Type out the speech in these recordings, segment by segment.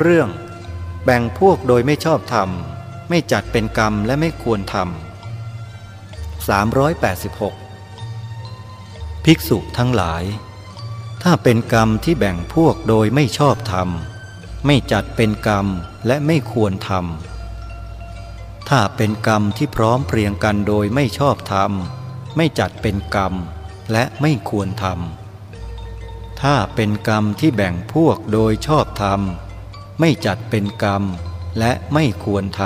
เรื่อง แบ่งพวกโดยไม่ชอบธรรม ไม่จัดเป็นกรรมและไม่ควรทำ386 ภิกษุทั้งหลาย ถ้าเป็นกรรมที่แบ่งพวกโดยไม่ชอบธรรม ไม่จัดเป็นกรรมและไม่ควรทำถ้าเป็นกรรมที่พร้อมเพรียงกันโดยไม่ชอบธรรม ไม่จัดเป็นกรรมและไม่ควรทำถ้าเป็นกรรมที่แบ่งพวกโดยชอบธรรม ไม่จัดเป็นกรรมและไม่ควรท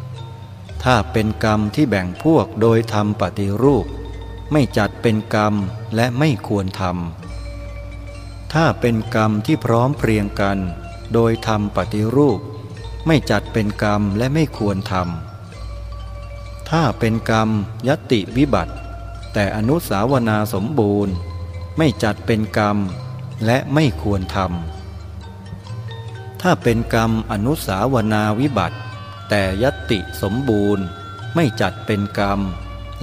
ำถ้าเป็นกรรมที่แบ่งพวกโดยทำปฏิรูป ไม่จัดเป็นกรรมและไม่ควรทำถ้าเป็นกรรมที่พร้อมเพรียงกัน โดยทำปฏิรูป ไม่จัดเป็นกรรมและไม่ควรทำถ้าเป็นกรรมยติวิบัติ แต่อนุสาวนาสมบูรณ์ ไม่จัดเป็นกรรมและไม่ควรทำ ถ้าเป็นกรรมอนุสาวนาวิบัติ แต่ยติสมบูรณ์ไม่จัดเป็นกรรม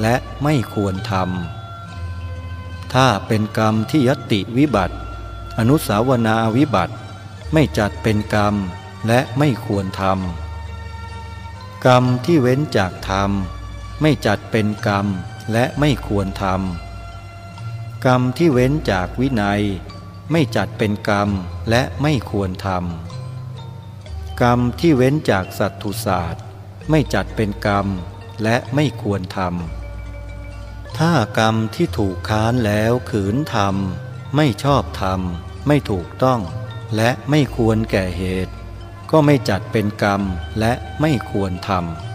และไม่ควรทำถ้าเป็นกรรมที่ยติวิบัติ อนุสาวนาวิบัติ ไม่จัดเป็นกรรมและไม่ควรทำกรรมที่เว้นจากธรรม ไม่จัดเป็นกรรมและไม่ควรทำกรรมที่เว้นจากวินัย ไม่จัดเป็นกรรมและไม่ควรทำ กรรมที่เว้นจากสัตตุศาสตร์ ไม่จัดเป็นกรรมและไม่ควรทำถ้ากรรมที่ถูกค้านแล้วขืนทำไม่ชอบทำไม่ถูกต้อง และไม่ควรแก่เหตุ ก็ไม่จัดเป็นกรรมและไม่ควรทำ